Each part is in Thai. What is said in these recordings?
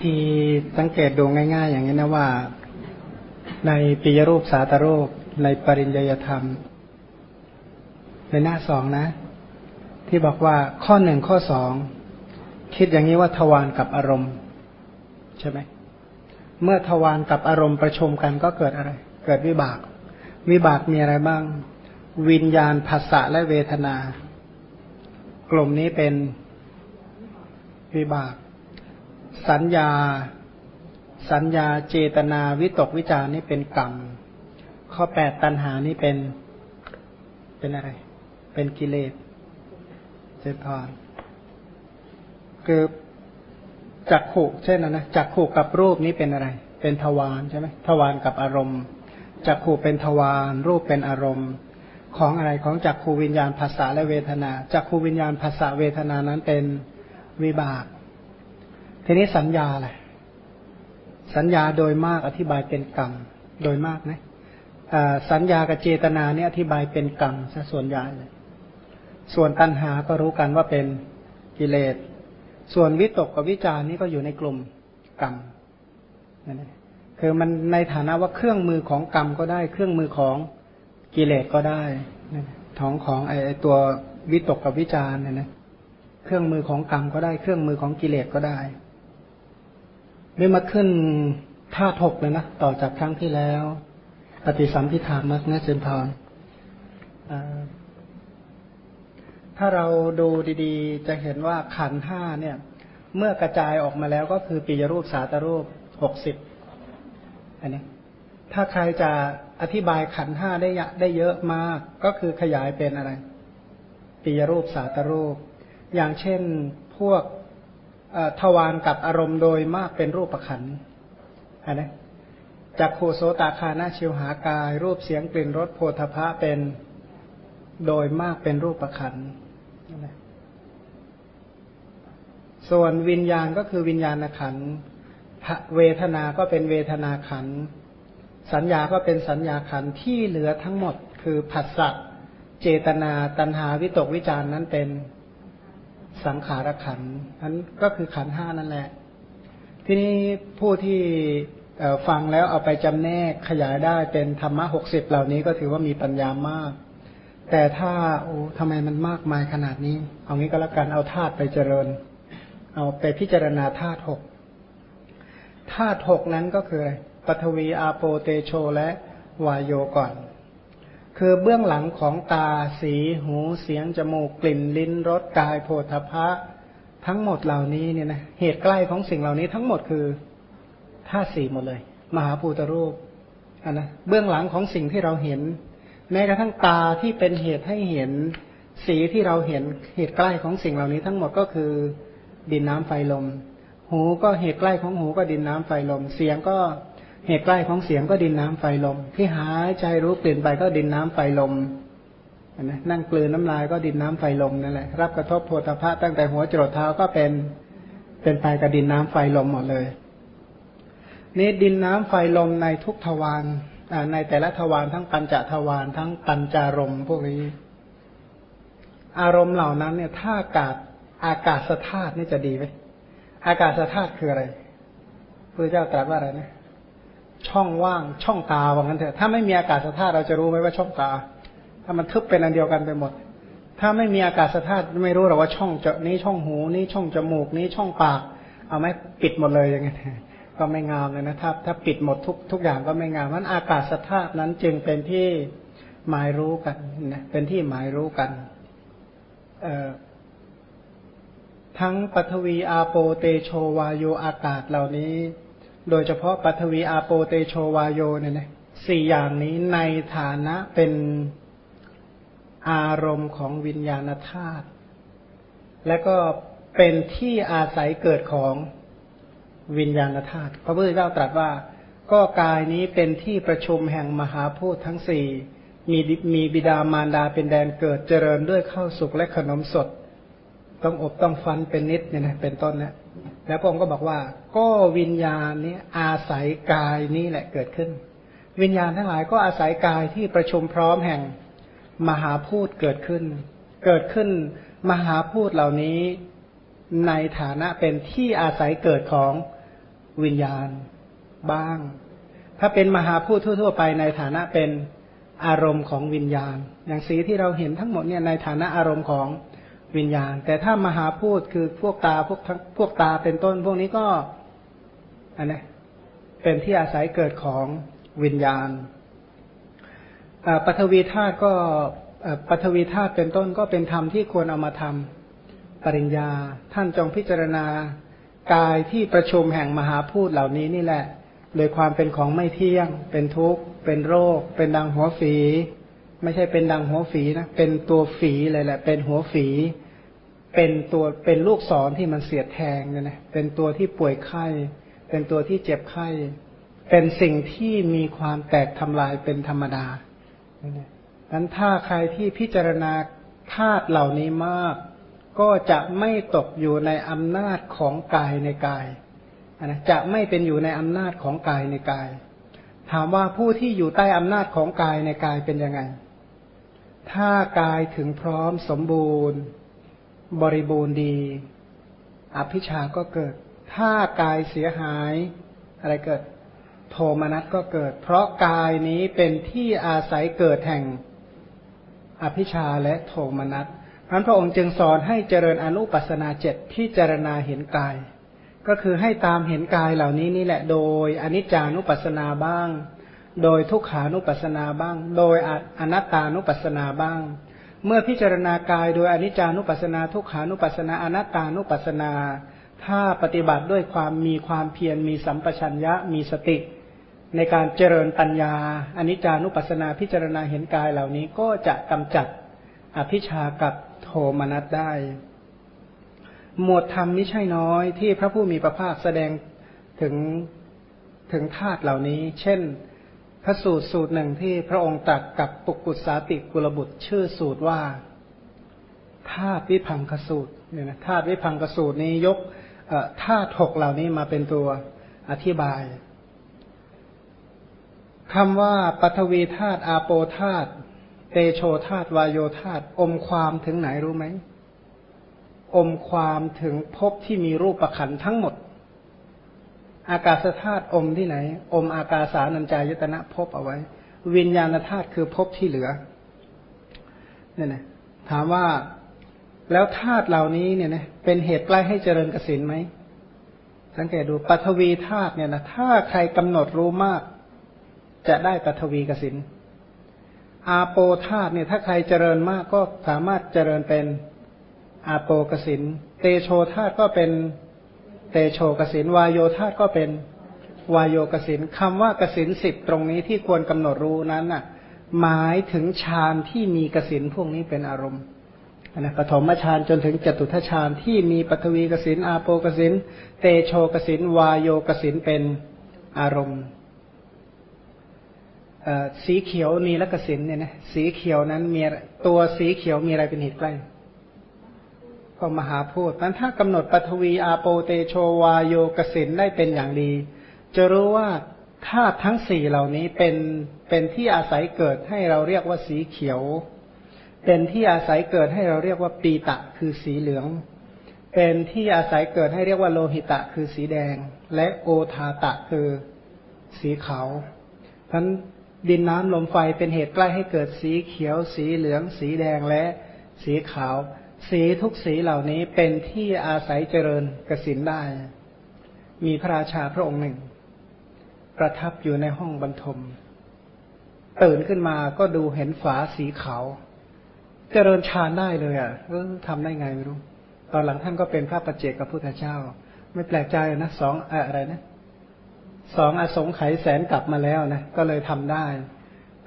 ที่สังเกตดูง่าย ๆ อย่างนี้นะว่า ในปิยรูปสาตรูปในปริญญยธรรม ในหน้าสองนะ ที่บอกว่าข้อหนึ่งข้อสองคิดอย่างนี้ว่าทวารกับอารมณ์ ใช่ไหมเมื่อทวารกับอารมณ์ประชุมกันก็เกิดอะไร เกิดวิบาก วิบากมีอะไรบ้าง วิญญาณภาษะและเวทนา กลุ่มนี้เป็นวิบาก สัญญา สัญญาเจตนาวิตกวิจารนี่เป็นกรรม ข้อแปดตัณหานี่เป็น เป็นอะไร เป็นกิเลสเจตพรคือจักขู่เช่นนะนะจักขู่กับรูปนี้เป็นอะไร เป็นทวารใช่ไหมทวารกับอารมณ์จักขู่เป็นทวารรูปเป็นอารมณ์ ของอะไรของจักขูวิญญาณภาษาและเวทนาจักขูวิญญาณภาษาเวทนานั้นเป็นวิบาก ทีนี้สัญญาแหละสัญญาโดยมากอธิบายเป็นกรรม โดยมากนะสัญญากับเจตนาเนี่ยอธิบายเป็นกรรมซะส่วนใหญ่เลย ส่วนตัณหาก็รู้กันว่าเป็นกิเลส ส่วนวิตกกับวิจารนี่ก็อยู่ในกลุ่มกรรมนั่นเองคือมันในฐานะว่าเครื่องมือของกรรมก็ได้ เครื่องมือของกิเลสก็ได้ท้องของไอตัววิตกกับวิจารเนี่ยนะ เครื่องมือของกรรมก็ได้ เครื่องมือของกิเลสก็ได้ นี่มาขึ้นท่าถกเลยนะ ต่อจากครั้งที่แล้ว ปฏิสัมพิธามักนะเจนพรถ้าเราดูดีๆ จะเห็นว่าขันห้าเนี่ย เมื่อกระจายออกมาแล้วก็คือปียรูปสาตรูปหกสิบอันนี้ ถ้าใครจะอธิบายขันห้าได้ได้เยอะมาก ก็คือขยายเป็นอะไรปียรูปสาตรูป อย่างเช่นพวก ทวารกับอารมณ์โดยมากเป็นรูปประขันนนี้จากโคโสตาคานาชิวหากาย รูปเสียงกลิ่นรสโพธพะเป็นโดยมากเป็นรูปประขันส่วนวิญญาณก็คือวิญญาณขันเวทนา ก็เป็นเวทนาขัน สัญญาก็เป็นสัญญาขันที่เหลือทั้งหมดคือผัสสะ เจตนา ตัณหา วิตกวิจารนั้นเป็น สังขารขันนั้นก็คือขันห้านั่นแหละ ทีนี้ผู้ที่ฟังแล้วเอาไปจำแนกขยายได้เป็นธรรมะหกสิบเหล่านี้ก็ถือว่ามีปัญญามาก แต่ถ้าโอ้ทำไมมันมากมายขนาดนี้ เอางี้ก็แล้วกันเอาธาตุไปเจริญ เอาไปพิจารณาธาตุหกธาตุหกนั้นก็คืออะไรปฐวีอาโปเตโชและวายโยก่อน คือเบื้องหลังของตาสีหูเสียงจมูกกลิ่นลิ้นรสกายโพธพะทั้งหมดเหล่านี้เนี่ยนะเหตุใกล้ของสิ่งเหล่านี้ทั้งหมดคือธาตุสี่หมดเลย มหาภูตรูปอันนะเบื้องหลังของสิ่งที่เราเห็น แม้กระทั่งตาที่เป็นเหตุให้เห็นสีที่เราเห็นเหตุใกล้ของสิ่งเหล่านี้ทั้งหมดก็คือดินน้ำไฟลม หูก็เหตุใกล้ของหูก็ดินน้ำไฟลม เสียงก็ เหตุใกล้ของเสียงก็ดินน้ำไฟลม ที่หายใจรู้เปลี่ยนไปก็ดินน้ำไฟลมนะนั่งกลืนน้ำลายก็ดินน้ำไฟลมนั่นแหละรับกระทบโพธาภะตั้งแต่หัวจรดเท้าก็เป็นเป็นไปกับดินน้ำไฟลมหมดเลยนี่ดินน้ำไฟลมในทุกทวารในแต่ละทวารทั้งปัญจทวารทั้งปัญจารมพวกนี้ อารมณ์เหล่านั้นเนี่ย ถ้าอากาศอากาศสธาตุนี่จะดีไหมอากาศสธาตุคืออะไรพระเจ้าตรัสว่าอะไรนะ ช่องว่างช่องตาว่างั้นเถอะถ้าไม่มีอากาศสธาตุเราจะรู้ไหมว่าช่องตา ถ้ามันทึบเป็นอันเดียวกันไปหมด ถ้าไม่มีอากาศสธาตุไม่รู้หรอกว่าช่องจนี้ช่องหูนี้ช่องจมูกนี้ช่องปาก เอาไหมปิดหมดเลยอย่างเงี้ยก็ไม่งามเลยนะถ้าถ้าปิดหมดทุกทุกอย่างก็ไม่งามมันอากาศสธาตุนั้นจึงเป็นที่หมายรู้กันนะเป็นที่หมายรู้กัน เอ่อทั้งปฐวีอาโปเตโชวาโยอากาศเหล่านี้ โดยเฉพาะปฐวีอาโปเตโชวาโยเนี่ยนะสี่อย่างนี้ในฐานะเป็นอารมณ์ของวิญญาณธาตุและก็เป็นที่อาศัยเกิดของวิญญาณธาตุพระพุทธเจ้าตรัสว่า ก็กายนี้เป็นที่ประชุมแห่งมหาพูดทั้งสี่มีมีบิดามารดาเป็นแดนเกิดเจริญด้วยข้าวสุกและขนมสด ต้องอบต้องฟันเป็นนิดเนี่ยนะเป็นต้นนะแล้วพระองค์ก็บอกว่า ก็วิญญาณนี้อาศัยกายนี้แหละเกิดขึ้น วิญญาณทั้งหลายก็อาศัยกายที่ประชุมพร้อมแห่งมหาพูดเกิดขึ้น เกิดขึ้นมหาพูดเหล่านี้ในฐานะเป็นที่อาศัยเกิดของวิญญาณบ้าง ถ้าเป็นมหาพูดทั่ว ๆ ไปในฐานะเป็นอารมณ์ของวิญญาณ อย่างสีที่เราเห็นทั้งหมดเนี่ยในฐานะอารมณ์ของ วิญญาณ แต่ถ้ามหาพูดคือพวกตาพวกทั้งพวกตาเป็นต้น พวกนี้ก็อันนี้เป็นที่อาศัยเกิดของวิญญาณปัทวีธาตุก็ปัทวีธาตุเป็นต้นก็เป็นธรรมที่ควรเอามาทำปริญญา ท่านจงพิจารณากายที่ประชุมแห่งมหาพูดเหล่านี้นี่แหละ โดยความเป็นของไม่เที่ยง เป็นทุกข์ เป็นโรค เป็นดังหัวฝี ไม่ใช่เป็นดังหัวฝีนะ เป็นตัวฝีเลยแหละ เป็นหัวฝี เป็นตัวเป็นลูกศรที่มันเสียดแทงเนี่ยนะเป็นตัวที่ป่วยไข้ เป็นตัวที่เจ็บไข้ เป็นสิ่งที่มีความแตกทำลายเป็นธรรมดาเนี่ยนั้นถ้าใครที่พิจารณาธาตุเหล่านี้มาก ก็จะไม่ตกอยู่ในอำนาจของกายในกายนะจะไม่เป็นอยู่ในอำนาจของกายในกาย ถามว่าผู้ที่อยู่ใต้อำนาจของกายในกายเป็นยังไง ถ้ากายถึงพร้อมสมบูรณ์ บริบูรณ์ดี อภิชาก็เกิด ถ้ากายเสียหาย อะไรเกิด โทมนัสก็เกิด เพราะกายนี้เป็นที่อาศัยเกิดแห่ง อภิชาและโทมนัสพันพระองค์จึงสอนให้เจริญอนุปัสนาเจ็ดพิจารณาเห็นกาย ก็คือให้ตามเห็นกายเหล่านี้นี่แหละ โดยอนิจจานุปัสนาบ้าง โดยทุกขานุปัสนาบ้าง โดยอนัตตานุปัสนาบ้าง เมื่อพิจารณากายโดยอนิจจานุปัสสนาทุกขานุปัสสนาอนัตตานุปัสสนา ถ้าปฏิบัติด้วยความมีความเพียรมีสัมปชัญญะมีสติ ในการเจริญปัญญาอนิจจานุปัสสนาพิจารณาเห็นกายเหล่านี้ก็จะกำจัดอภิชากับโทมนัสได้ หมวดธรรมนี้ใช่น้อยที่พระผู้มีพระภาคแสดงถึงถึงธาตุเหล่านี้ เช่น พระสูตรสูตรหนึ่งที่พระองค์ตรัสกับปุกุสาติกุลบุตรชื่อสูตรว่าธาตุวิพังคสูตรเนี่ยนะธาตุวิพังคสูตรนี้ยกธาตุหกเหล่านี้มาเป็นตัวอธิบายคำว่าปัทวีธาตุอาโปธาตุเตโชธาตุวายโยธาตุอมความถึงไหนรู้ไหมอมความถึงภพที่มีรูปประขันทั้งหมด อากาศธาตุอมที่ไหน อมอากาสานัญจายตนะภพเอาไว้ วิญญาณธาตุคือภพที่เหลือเนี่ยนะถามว่าแล้วธาตุเหล่านี้เนี่ยนะเป็นเหตุใกล้ให้เจริญกสินไหมสังเกตดูปัทวีธาตุเนี่ยนะถ้าใครกำหนดรู้มาก จะได้ปฐวีกสินอาโปธาตุเนี่ยถ้าใครเจริญมากก็สามารถเจริญเป็นอาโปกสินเตโชธาตุก็เป็น เตโชกสินวายโยธาตก็เป็นวายโยกสินคำว่ากสินสิบตรงนี้ที่ควรกำหนดรู้นั้นน่ะ หมายถึงฌานที่มีกสินพวกนี้เป็นอารมณ์นะปฐมฌานจนถึงจตุทฌานที่มีปฐวีกสินอาโปกสินเตโชกสินวายโยกสินเป็นอารมณ์สีเขียวนีลกสินเนี่ยนะสีเขียวนั้นมีตัวสีเขียวมีอะไรเป็นเหตุใกล้ ก็มหาพูดนั้นถ้ากำหนดปฐวีอาโปเตโชวาโยกสินได้เป็นอย่างดี จะรู้ว่าธาตุทั้งสี่เหล่านี้เป็นเป็นที่อาศัยเกิดให้เราเรียกว่าสีเขียว เป็นที่อาศัยเกิดให้เราเรียกว่าปีตะคือสีเหลือง เป็นที่อาศัยเกิดให้เรียกว่าโลหิตะคือสีแดง และโอทาตะคือสีขาวท่านดินน้ำลมไฟเป็นเหตุใกล้ให้เกิดสีเขียว สีเหลือง สีแดงและสีขาว สีทุกสีเหล่านี้เป็นที่อาศัยเจริญกสินได้ มีพระราชาพระองค์หนึ่ง ประทับอยู่ในห้องบรรทม ตื่นขึ้นมาก็ดูเห็นฝาสีขาว เจริญฌานได้เลยอะเออทำได้ไงไม่รู้ ตอนหลังท่านก็เป็นพระประเจกับพุทธเจ้า ไม่แปลกใจนะสองอะไรนะสองอสงไขยแสนกลับมาแล้วนะก็เลยทำได้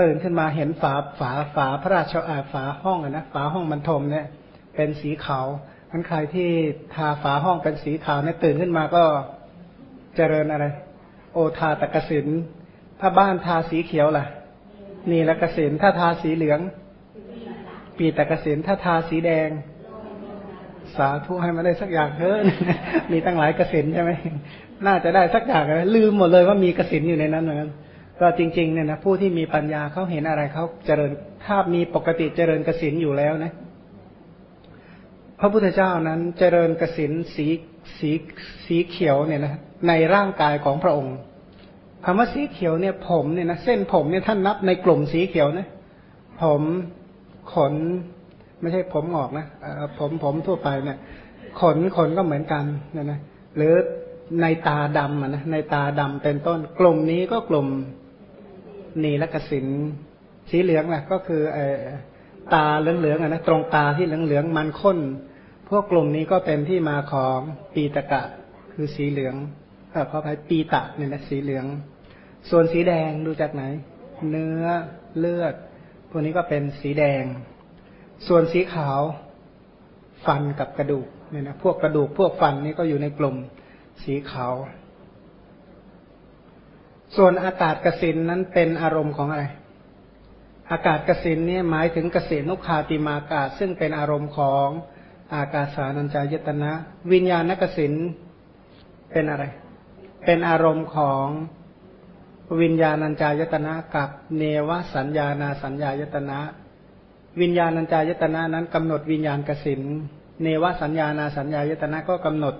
ตื่นขึ้นมาเห็นฝาฝาฝาพระราชาฝาห้องนะฝาห้องบรรทมเนี่ย เป็นสีขาวทันใครที่ทาฝาห้องเป็นสีขาวเนี่ยตื่นขึ้นมาก็เจริญอะไร โอทาตะกสิน ถ้าบ้านทาสีเขียวล่ะ นี่ละกสินถ้าทาสีเหลือง ปีตะกสินถ้าทาสีแดง สาธุให้มาได้สักอย่างเถอะมีตั้งหลายกสินใช่ไหมน่าจะได้สักอย่างเลยลืมหมดเลยว่ามีกสินอยู่ในนั้นเหมือนกันก็จริงๆเนี่ยนะผู้ที่มีปัญญาเขาเห็นอะไรเขาเจริญถ้ามีปกติเจริญกสินอยู่แล้วนะ พระพุทธเจ้านั้นเจริญกสินสีสีสีเขียวเนี่ยนะในร่างกายของพระองค์คำว่าสีเขียวเนี่ยผมเนี่ยนะเส้นผมเนี่ยท่านนับในกลุ่มสีเขียวนะ ผมขน ไม่ใช่ผมออกนะผมผมทั่วไปเนี่ย ขนขนก็เหมือนกันเนี่ยนะหรือในตาดำนะในตาดำเป็นต้น กลุ่มนี้ก็กลุ่มนีลกสินสีเหลืองแหละก็คือไอตาเหลืองๆนะตรงตาที่เหลืองๆมันข้น วกกลุ่มนี้ก็เป็นที่มาของปีตะกะ คือสีเหลืองเออขออภัยปีตะเนี่ยนะสีเหลือง ส่วนสีแดงดูจากไหน เนื้อเลือด พวกนี้ก็เป็นสีแดง ส่วนสีขาว ฟันกับกระดูกเนี่ยนะพวกกระดูกพวกฟันนี่ก็อยู่ในกลุ่มสีขาว ส่วนอากาศกสินนั้นเป็นอารมณ์ของอะไร อากาศกสินเนี่ยหมายถึงเกษนุคาติมากาศซึ่งเป็นอารมณ์ของ อากาสานัญจายตนะ วิญญาณกสินเป็นอะไร เป็นอารมณ์ของวิญญาณัญจายตนะกับเนวสัญญานาสัญญายตนะ วิญญาณัญจายตนะนั้นกำหนดวิญญาณกสินเนวสัญญานาสัญญายตนะก็กำหนด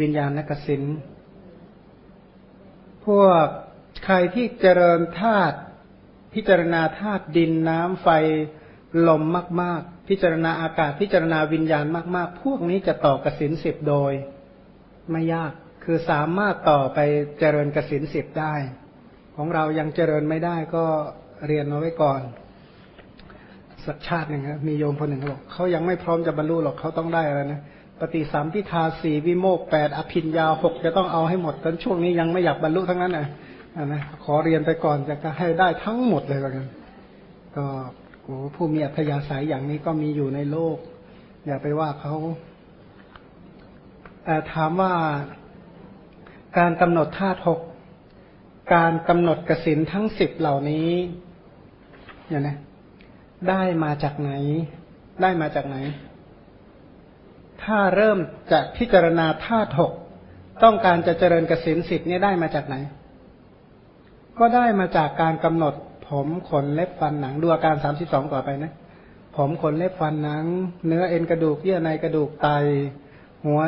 วิญญาณกสินพวกใครที่เจริญธาตุพิจารณาธาตุดินน้ำไฟ ลมมาก ๆ พิจารณาอากาศพิจารณาวิญญาณมาก ๆ พวกนี้จะต่อกสินสิบโดย ไม่ยากคือสามารถต่อไปเจริญกสินสิบได้ ของเรายังเจริญไม่ได้ก็เรียนเอาไว้ก่อน สักชาติหนึ่งครับมีโยมคนหนึ่งเขาบอกเขายังไม่พร้อมจะบรรลุหรอกเขาต้องได้อะไรนะปฏิสัมพิทาสี่วิโมกแปดอภินยาหกจะต้องเอาให้หมดตอนช่วงนี้ยังไม่อยากบรรลุทั้งนั้นนะนะขอเรียนไปก่อนจะให้ได้ทั้งหมดเลยกันก็ โอ้ผู้มีอัธยาศัยอย่างนี้ก็มีอยู่ในโลก อย่าไปว่าเขาแต่ถามว่าการกำหนดธาตุหกการกำหนดกสินทั้งสิบเหล่านี้เนี่ยนะ ได้มาจากไหน ได้มาจากไหน ถ้าเริ่มจะพิจารณาธาตุหกต้องการจะเจริญกสินสิทธิ์นี่ได้มาจากไหน ก็ได้มาจากการกำหนด ผมขนเล็บฟันหนังดูอาการสามสิบสองต่อไปนะ ผมขนเล็บฟันหนัง เนื้อเอ็นกระดูกเยื่อในกระดูกไต หัว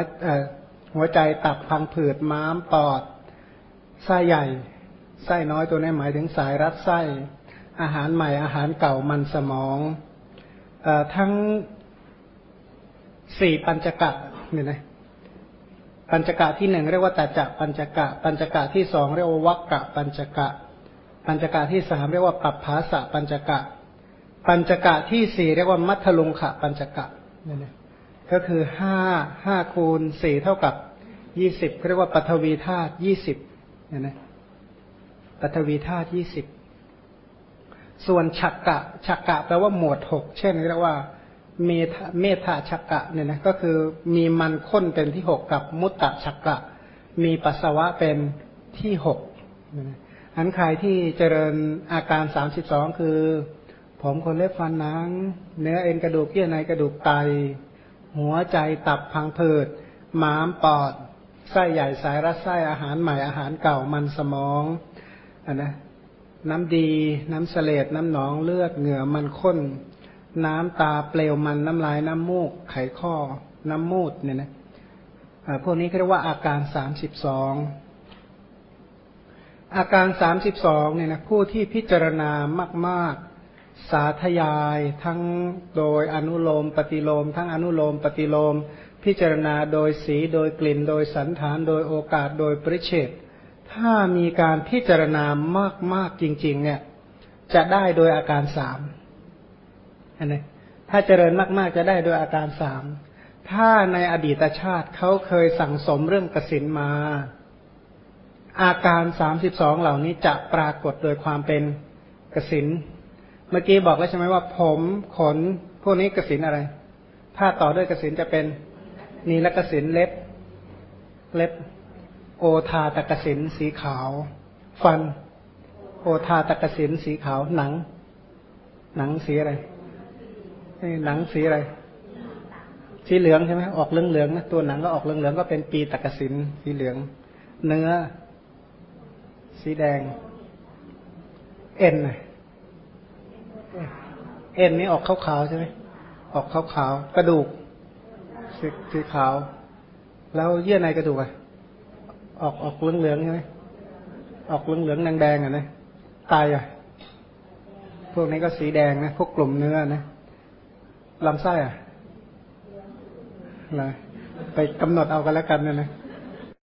หัวใจตับพังผืดม้ามปอดไส้ใหญ่ไส้น้อยตัวนี้หมายถึงสายรัดไส้ อาหารใหม่อาหารเก่ามันสมองอทั้งสี่ปัญจกะเนี่ยนะปัญจกะที่หนึ่งเรียกว่าตาจักปัญจกะ ปัญจกะที่สองเรียกว่าวักกะปัญจกะ ปัญจกะที่สามเรียกว่าปัปภาสะปัญจกะ ปัญจกะที่สี่เรียกว่ามัทลุงขะปัญจกะเนี่ยนะก็คือห้าห้าคูณสี่เท่ากับยี่สิบเรียกว่าปัทวีธาตุยี่สิบเนี่ยนะปัทวีธาตุยี่สิบส่วนฉักกะฉักกะแปลว่าหมวดหกเช่นเรียกว่าเมธเมธาชักกะเนี่ยนะก็คือมีมันข้นเป็นที่หกกับมุตตะชักกะ มีปัสสาวะเป็นที่หก อันใครที่เจริญอาการสามสิบสองคือ ผมคนเล็บฟันหนัง เนื้อเอ็นกระดูกเยื่อในกระดูกไต หัวใจตับพังผืดม้ามปอดไส้ใหญ่สายรัดไส้อาหารใหม่อาหารเก่ามันสมองอันนะน้ำดี น้ำเสลดน้ำหนองเลือดเหงื่อมันข้น น้ำตาเปลวมันน้ำลายน้ำมูก ไขข้อ น้ำมูดเนี่ยนะพวกนี้เรียกว่าอาการสามสิบสอง อาการสามสิบสองเนี่ยนะผู้ที่พิจารณามาก ๆ สาธยายทั้งโดยอนุโลม ปฏิโลม ทั้งอนุโลม ปฏิโลม พิจารณาโดยสีโดยกลิ่น โดยสันฐาน โดยโอกาสโดยปริเชตถ้ามีการพิจารณามาก ๆ จริง ๆ เนี่ย จะได้โดยอาการสามอันนี้ถ้าเจริญมาก ๆ จะได้โดยอาการสามถ้าในอดีตชาติเขาเคยสั่งสมเรื่องกสินมา อาการสามสิบสองเหล่านี้จะปรากฏโดยความเป็นกสิน เมื่อกี้บอกแล้วใช่ไหมว่า ผมขนพวกนี้กสินอะไร ถ้าต่อด้วยกสินจะเป็นนีละกสินเล็บ เล็บ โอทาตะกสินสีขาว ฟัน โอทาตะกสินสีขาวหนัง หนังสีอะไรหนังสีอะไร สีเหลืองใช่ไหมออกเหลืองเหลืองนะตัวหนังก็ออกเหลืองเหลืองก็เป็นปีตะกสินสีเหลือง เนื้อ สีแดง เอ็นเอ็นนี่ออกขาวๆใช่ไหมออกขาวๆกระดูกสีสีขาว แล้วเยื่อในกระดูกอะออกออกเหลืองๆใช่ไหมออกเหลืองๆแดงๆอะนะไตอะ พวกนี้ก็สีแดงนะพวกกลุ่มเนื้อนะลำไส้อะอะไรไปกำหนดเอากันแล้วกันนะนะ